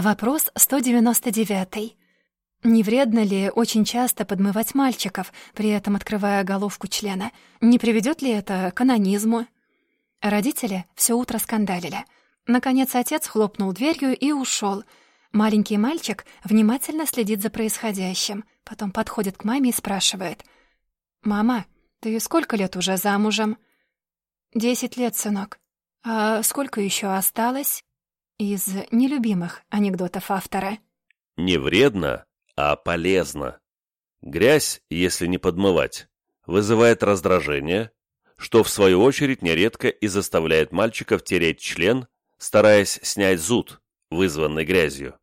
Вопрос 199. Не вредно ли очень часто подмывать мальчиков, при этом открывая головку члена? Не приведет ли это к анонизму? Родители все утро скандалили. Наконец отец хлопнул дверью и ушел. Маленький мальчик внимательно следит за происходящим, потом подходит к маме и спрашивает. «Мама, ты сколько лет уже замужем?» «Десять лет, сынок. А сколько еще осталось?» Из нелюбимых анекдотов автора. Не вредно, а полезно. Грязь, если не подмывать, вызывает раздражение, что в свою очередь нередко и заставляет мальчиков тереть член, стараясь снять зуд, вызванный грязью.